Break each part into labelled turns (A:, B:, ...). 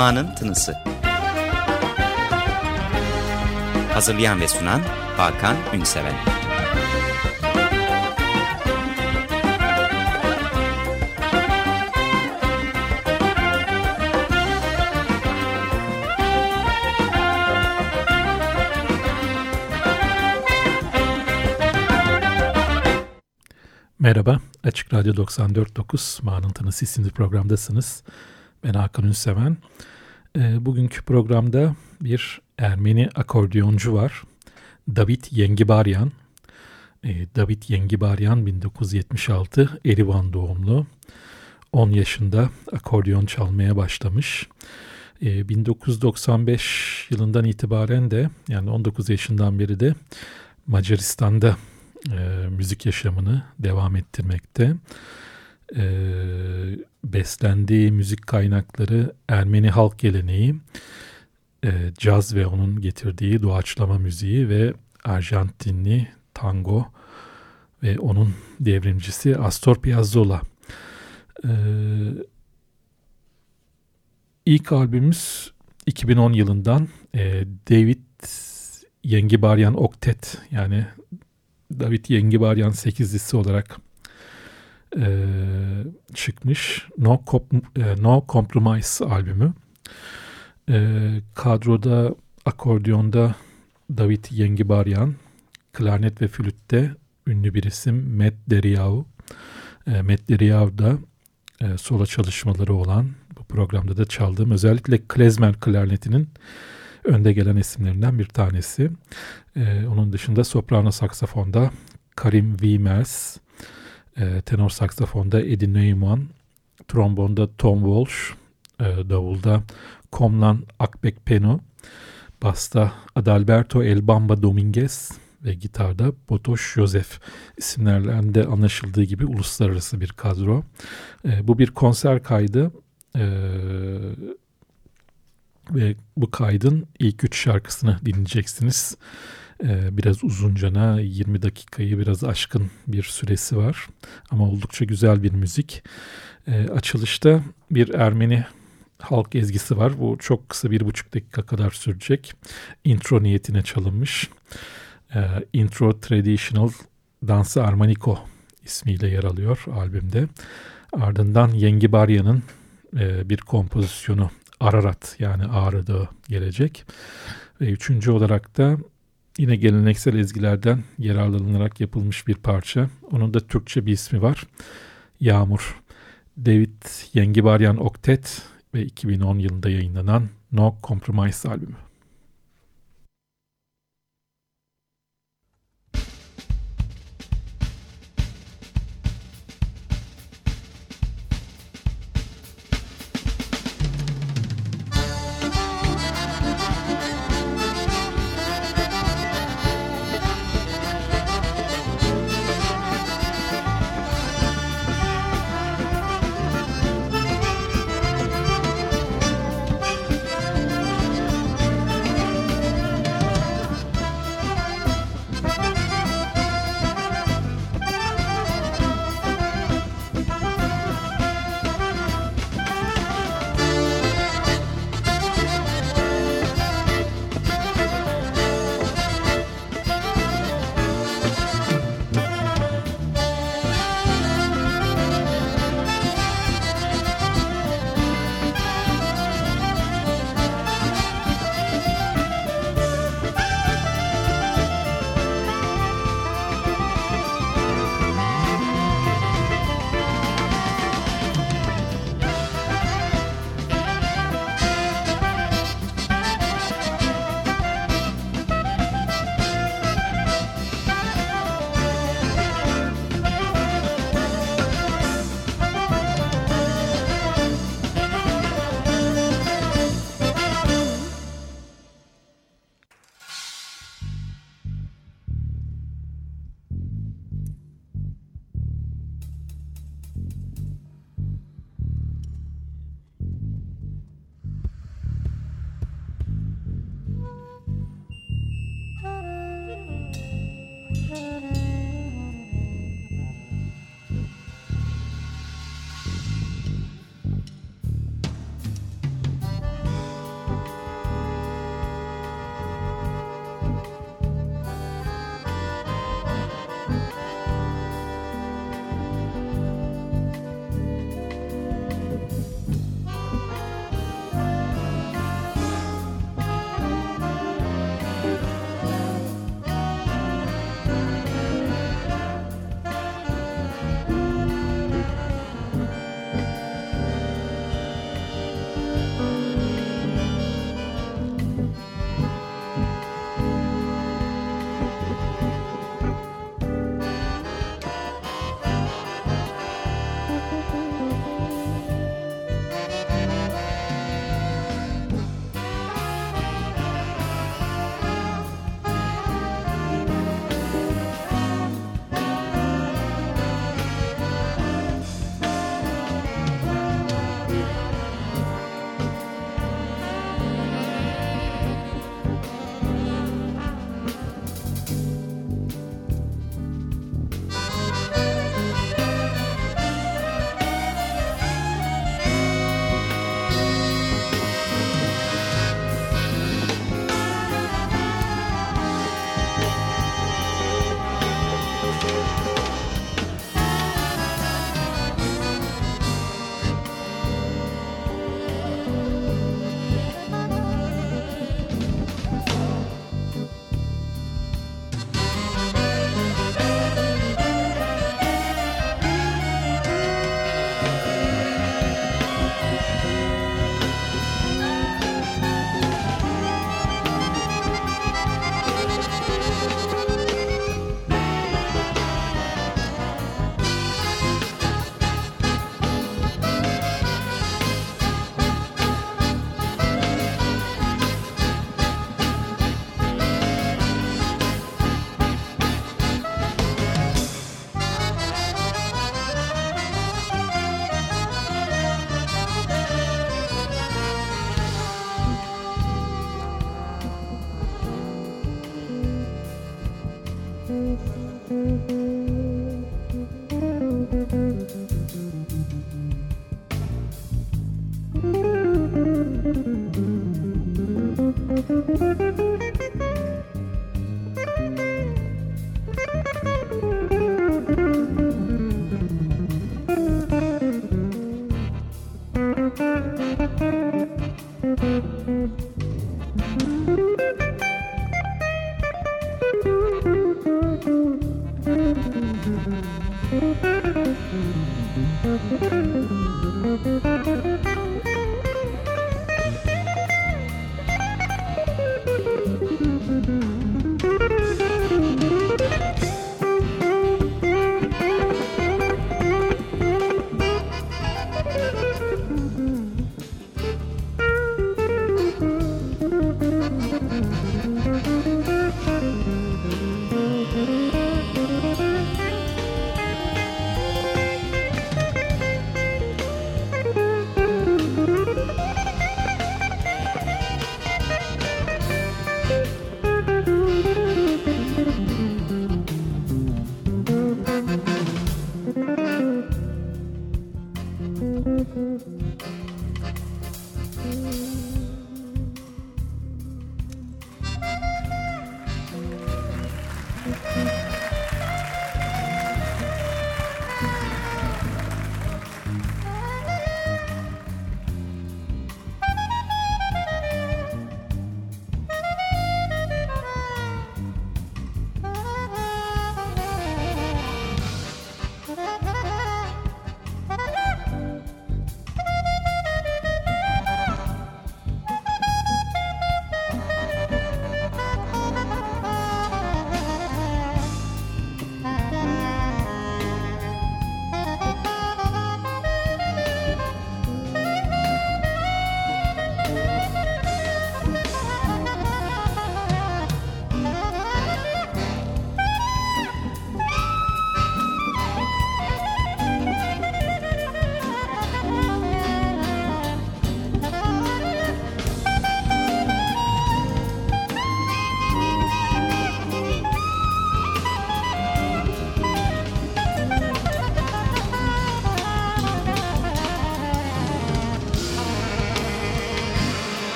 A: Mağanın Tınısı Hazırlayan ve sunan Hakan Ünseven
B: Merhaba, Açık Radyo 94.9 Mağnıntınız isimli programdasınız. Ben Hakan Ünseven. E, bugünkü programda bir Ermeni akordiyoncu var. David Yengibaryan. E, David Yengibaryan 1976 Erivan doğumlu. 10 yaşında akordeon çalmaya başlamış. E, 1995 yılından itibaren de yani 19 yaşından beri de Macaristan'da e, müzik yaşamını devam ettirmekte. E, beslendiği müzik kaynakları Ermeni halk geleneği, e, caz ve onun getirdiği doğaçlama müziği ve Arjantinli tango ve onun devrimcisi Astor Piazzolla. E, ilk albümümüz 2010 yılından e, David Yengibaryan Oktet yani David Yengibaryan sekizlisi olarak e, çıkmış No, e, no Compromise albümü. E, kadroda akordiyonda David Yengibaryan, klarnet ve flütte ünlü bir isim Matt Deriau. E, Matt Deriau da e, solo çalışmaları olan bu programda da çaldığım özellikle klezmer klarnetinin önde gelen isimlerinden bir tanesi. Ee, onun dışında soprano saksafonda Karim Wiemers, e, tenor saksafonda Eddie Neumann, trombonda Tom Walsh, e, davulda Komlan Akbekpeno, basta Adalberto Elbamba Dominguez ve gitarda Botoş Joseph isimlerle de anlaşıldığı gibi uluslararası bir kadro. E, bu bir konser kaydı. E, ve bu kaydın ilk üç şarkısını dinleyeceksiniz. Ee, biraz uzuncana 20 dakikayı biraz aşkın bir süresi var. Ama oldukça güzel bir müzik. Ee, açılışta bir Ermeni halk ezgisi var. Bu çok kısa bir buçuk dakika kadar sürecek. Intro niyetine çalınmış. Ee, Intro Traditional Dansı Armanico ismiyle yer alıyor albümde. Ardından Yengi Barya'nın e, bir kompozisyonu Ararat yani Ağrı Dağı gelecek. Ve üçüncü olarak da yine geleneksel ezgilerden yararlanılarak yapılmış bir parça. Onun da Türkçe bir ismi var. Yağmur. David Yengibaryan Oktet ve 2010 yılında yayınlanan No Compromise albümü. Mm-hmm.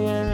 B: Yeah.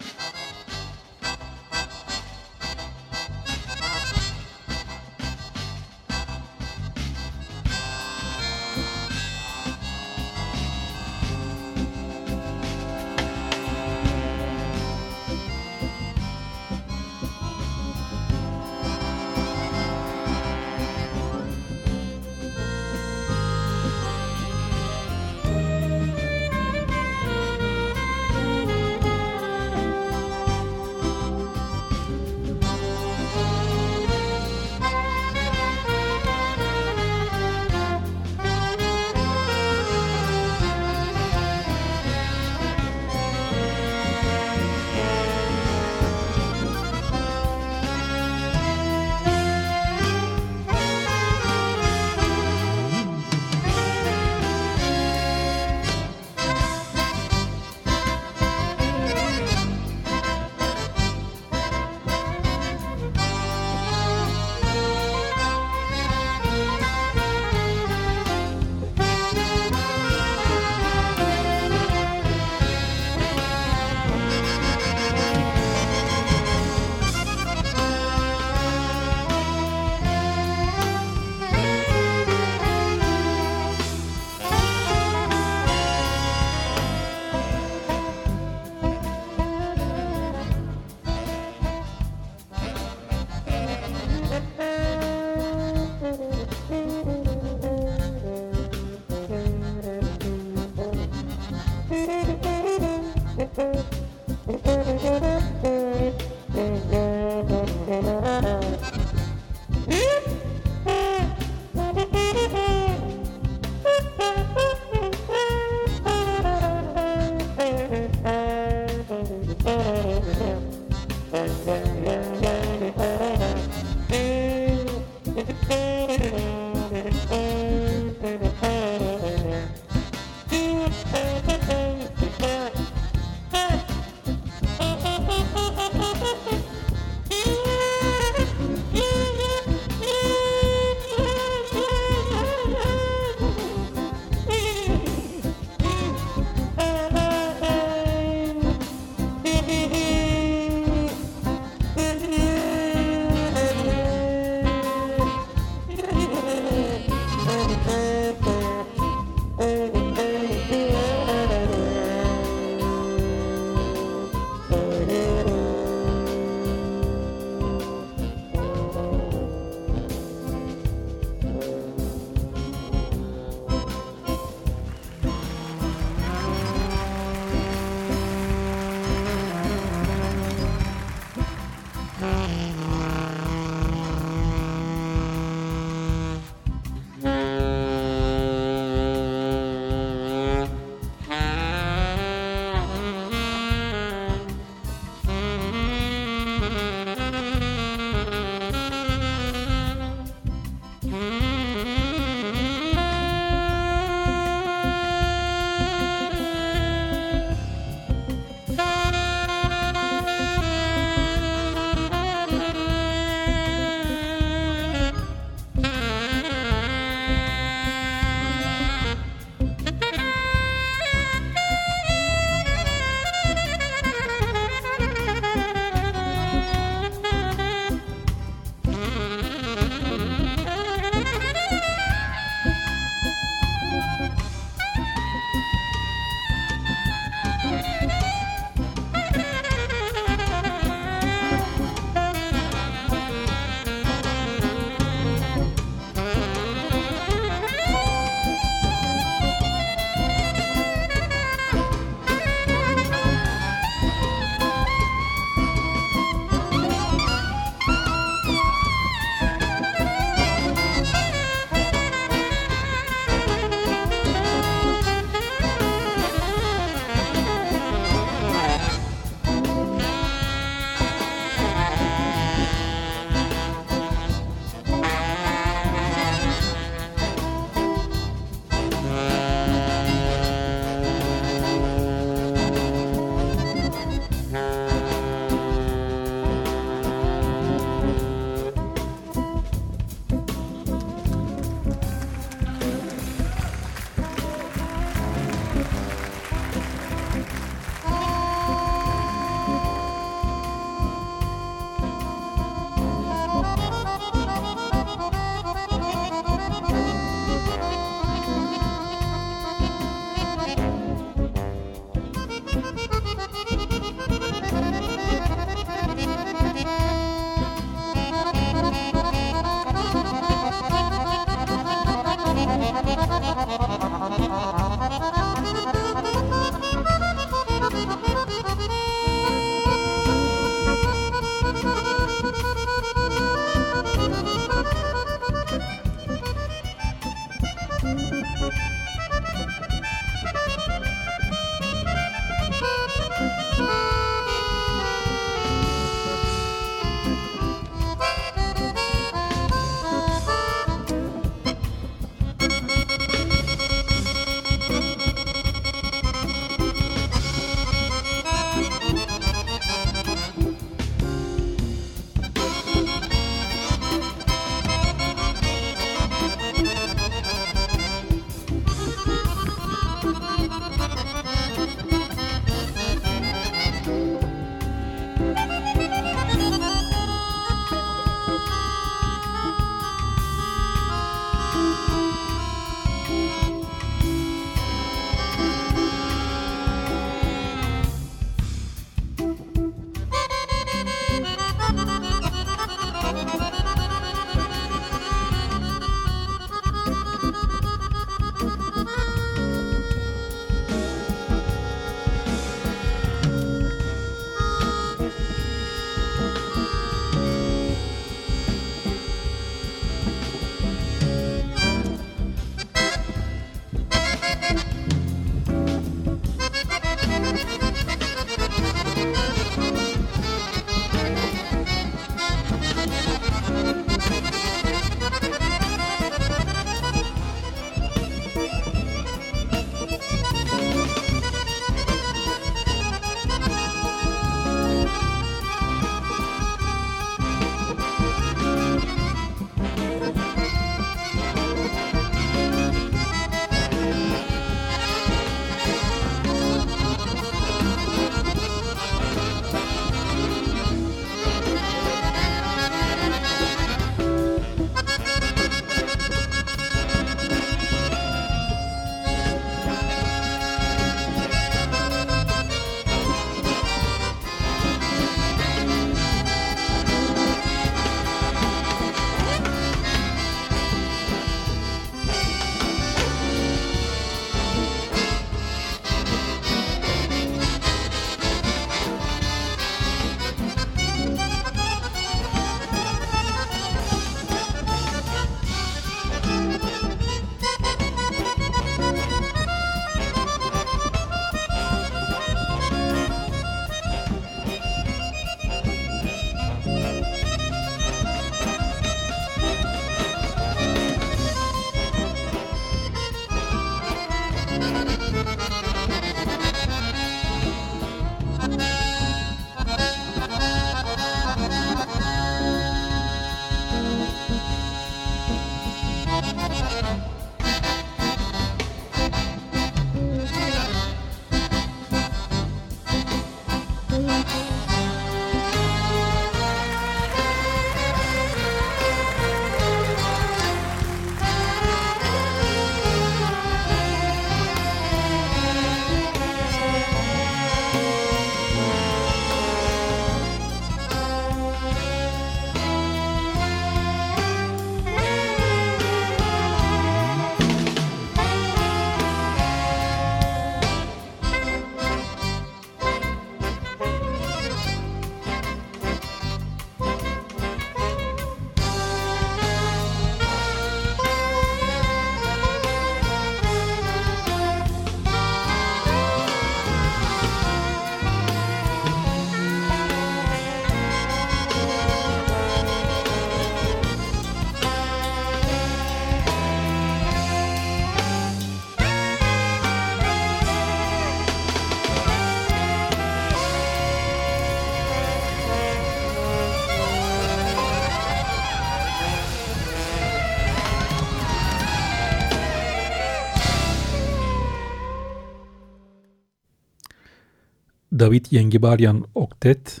B: David Yengibaryan Oktet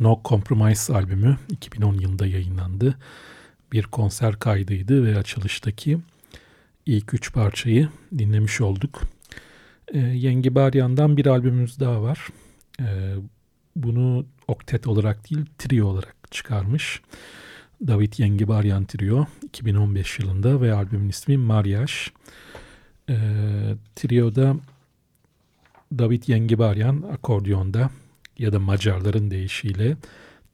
B: No Compromise albümü 2010 yılında yayınlandı. Bir konser kaydıydı ve açılıştaki ilk üç parçayı dinlemiş olduk. E, Yengibaryan'dan bir albümümüz daha var. E, bunu oktet olarak değil trio olarak çıkarmış. David Yengibaryan Trio 2015 yılında ve albümün ismi Mariage. E, trio'da David Yengibaryan akordiyonda ya da Macarların deyişiyle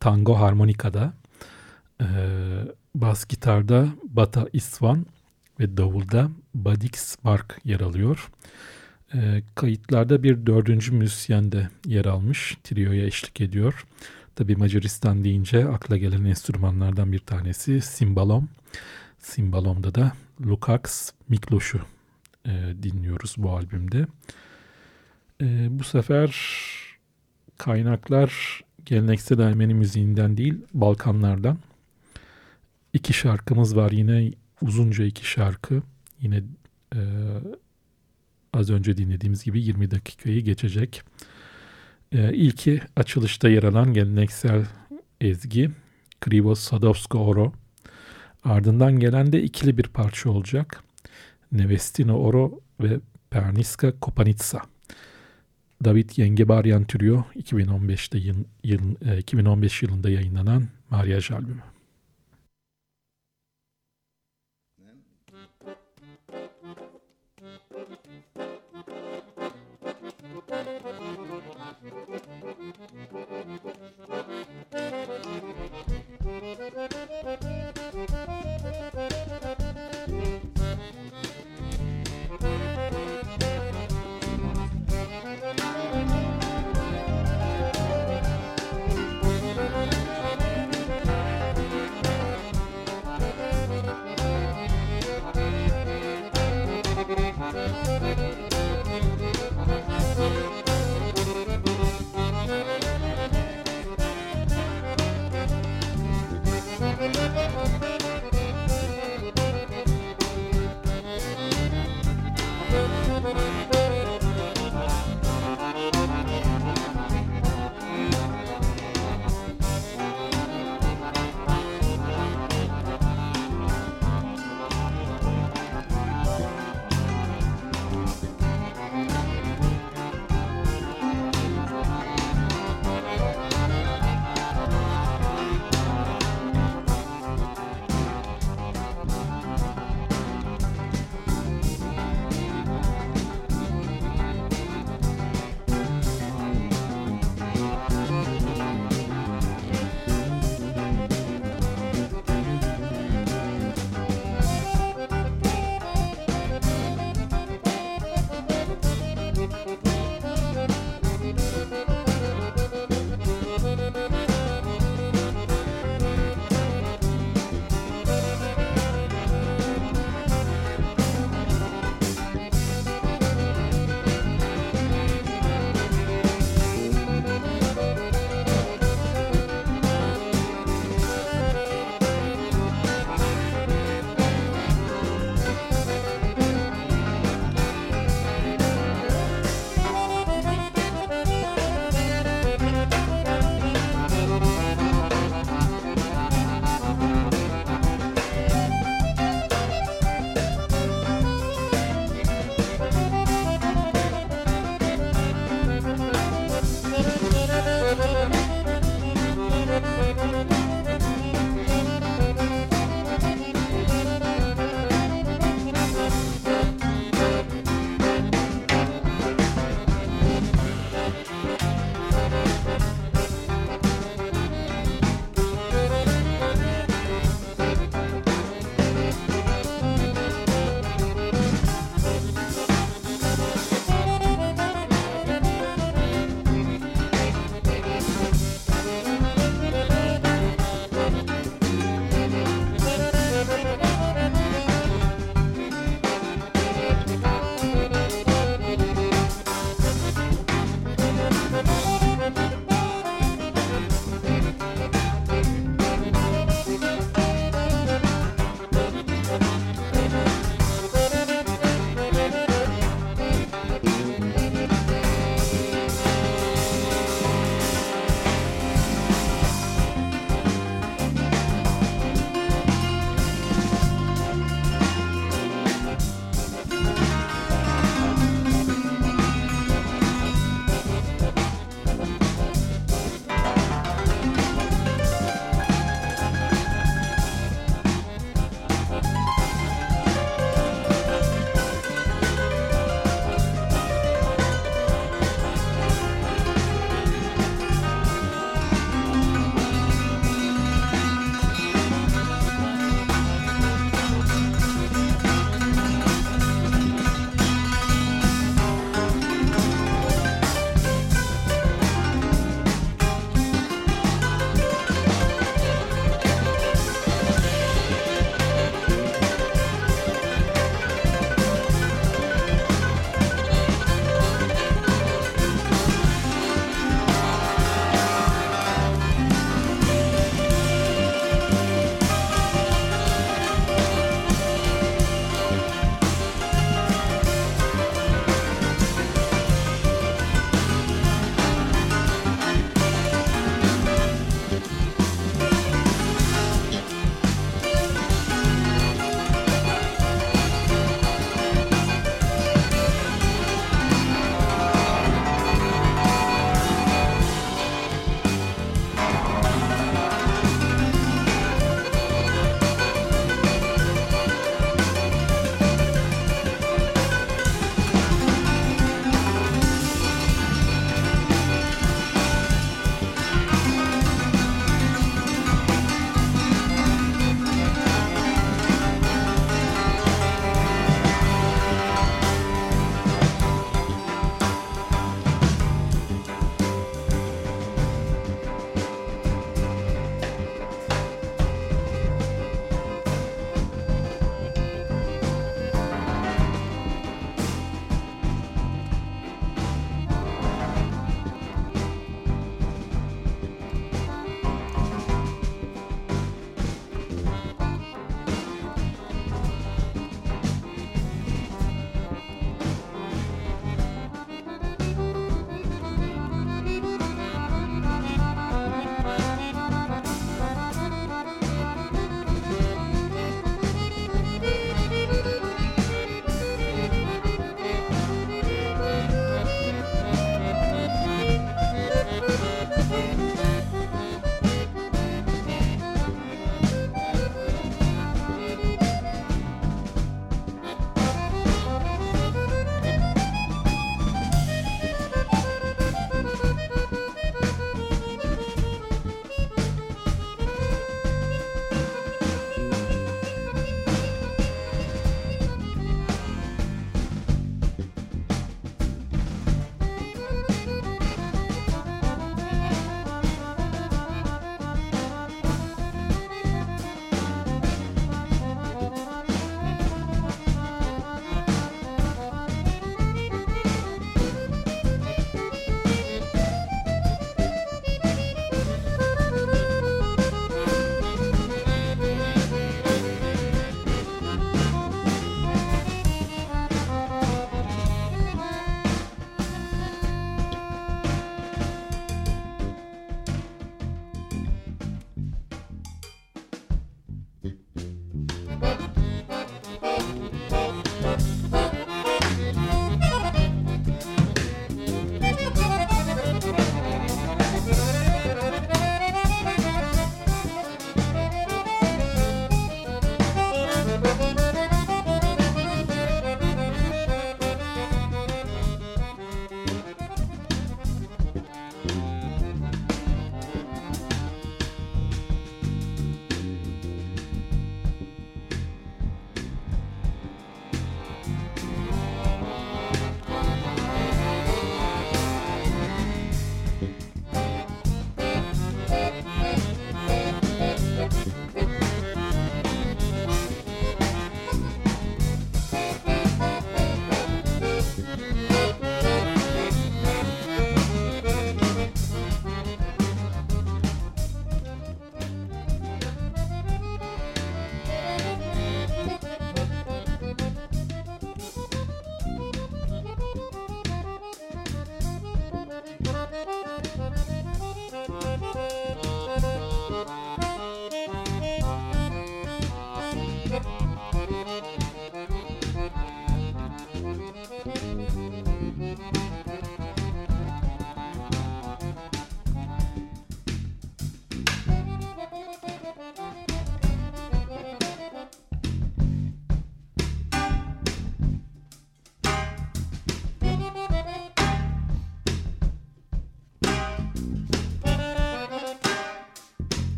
B: tango harmonikada, e, bas gitarda Bata Isvan ve davulda Badix Mark yer alıyor. E, kayıtlarda bir dördüncü müzisyen de yer almış, trioya eşlik ediyor. Tabi Macaristan deyince akla gelen enstrümanlardan bir tanesi simbalom. Simbalom'da da Lukacs Mikloş'u e, dinliyoruz bu albümde. E, bu sefer kaynaklar geleneksel Ermeni müziğinden değil Balkanlardan. İki şarkımız var yine uzunca iki şarkı. Yine e, az önce dinlediğimiz gibi 20 dakikayı geçecek. E, ilki açılışta yer alan geleneksel ezgi Krivos Sadovsko Oro. Ardından gelen de ikili bir parça olacak. Nevestino Oro ve Perniska Kopanitsa. David Yengebaryan Trio 2015'te yıl, yıl, e, 2015 yılında yayınlanan Mariaj albümü. Thank you. Bye.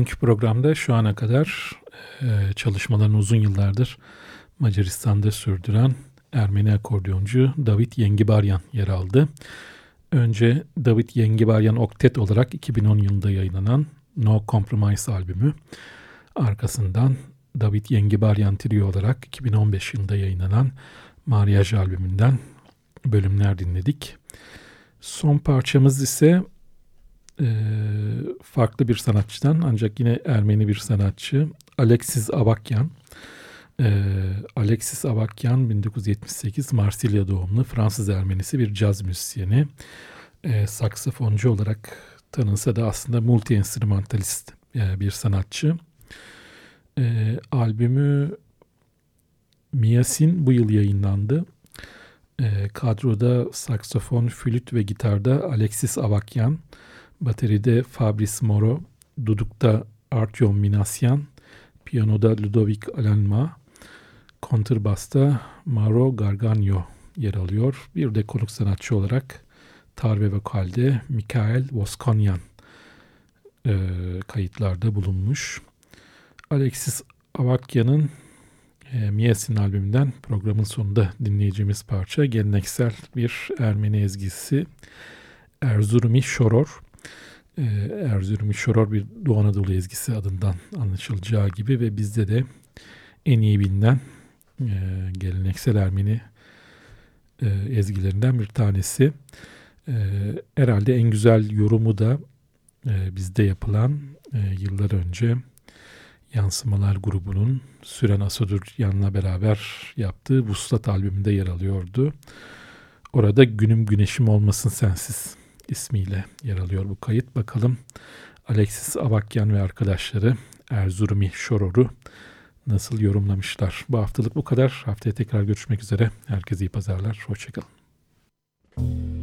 B: Bugünkü programda şu ana kadar e, çalışmalarını uzun yıllardır Macaristan'da sürdüren Ermeni akordeoncu David Yengibaryan yer aldı. Önce David Yengibaryan Oktet olarak 2010 yılında yayınlanan No Compromise albümü. Arkasından David Yengibaryan Trio olarak 2015 yılında yayınlanan Mariage albümünden bölümler dinledik. Son parçamız ise e, farklı bir sanatçıdan ancak yine Ermeni bir sanatçı Alexis Avakyan. E, Alexis Avakyan 1978 Marsilya doğumlu Fransız Ermenisi bir caz müzisyeni. E, saksafoncu olarak tanınsa da aslında multi enstrümantalist e, bir sanatçı. E, albümü Miyasin bu yıl yayınlandı. E, kadroda saksafon, flüt ve gitarda Alexis Avakyan, bateride Fabrice Moro, dudukta Artyom Minasyan, piyanoda Ludovic Alanma, kontrbasta Maro Garganyo yer alıyor. Bir de konuk sanatçı olarak tar ve vokalde Mikael Voskonyan e, kayıtlarda bulunmuş. Alexis Avakyan'ın e, Miyasin albümünden programın sonunda dinleyeceğimiz parça geleneksel bir Ermeni ezgisi Erzurumi Şoror. E, Erzurumi Şoror bir Doğu Anadolu ezgisi adından anlaşılacağı gibi ve bizde de en iyi bilinen e, geleneksel Ermeni e, ezgilerinden bir tanesi. E, herhalde en güzel yorumu da bizde yapılan yıllar önce Yansımalar grubunun Süren Asaduryan'la beraber yaptığı Vuslat albümünde yer alıyordu. Orada Günüm Güneşim Olmasın Sensiz ismiyle yer alıyor bu kayıt. Bakalım Alexis Avakyan ve arkadaşları Erzurumi Şoror'u nasıl yorumlamışlar. Bu haftalık bu kadar. Haftaya tekrar görüşmek üzere. Herkese iyi pazarlar. Hoşçakalın.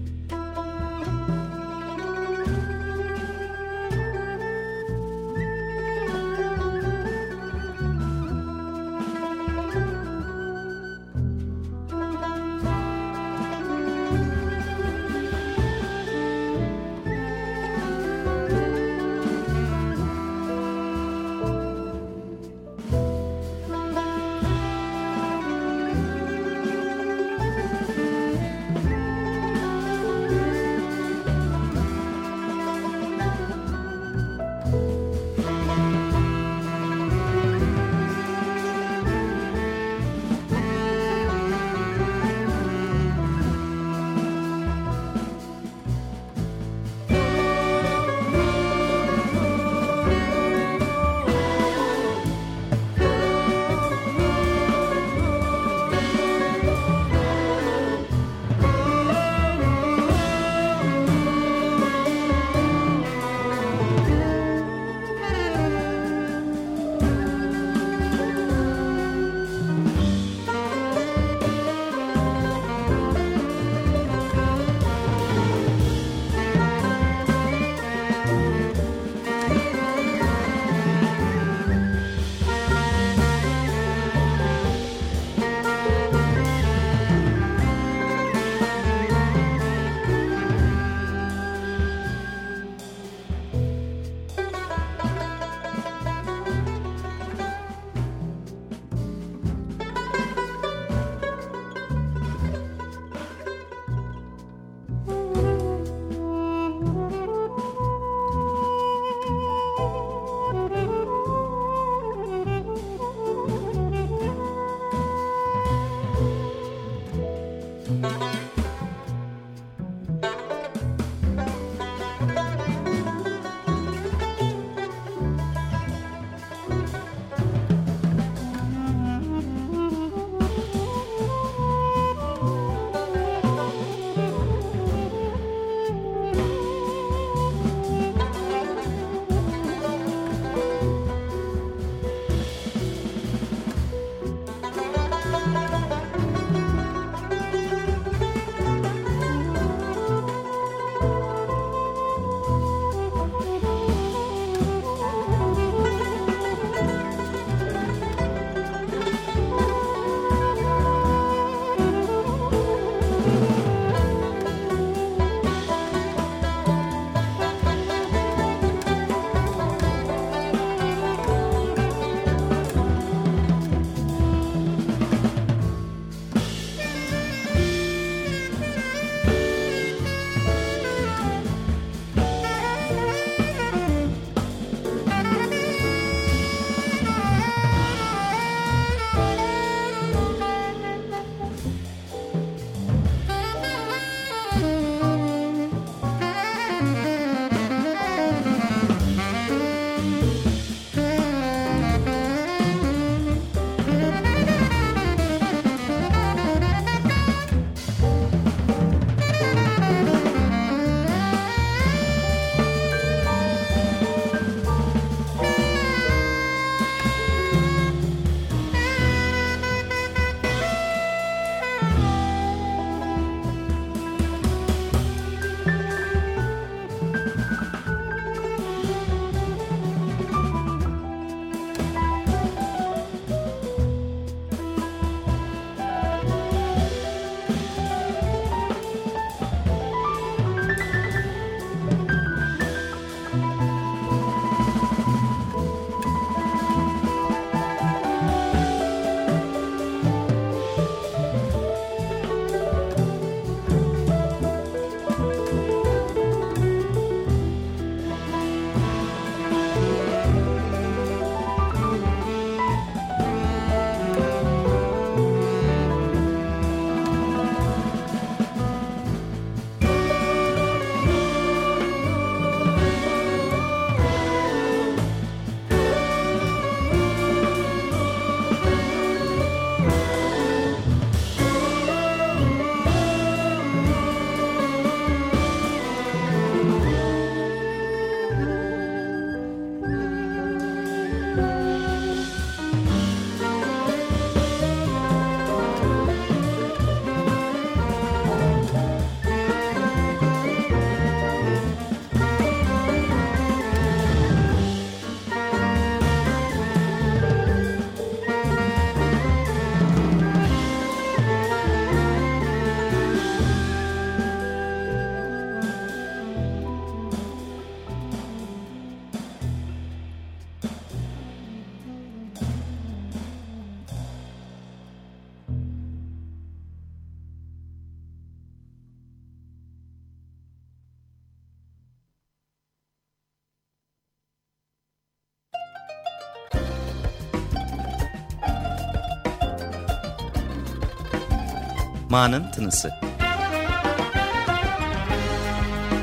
A: Zamanın Tınısı.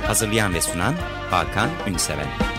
A: Hazırlayan ve sunan Hakan Ünseven.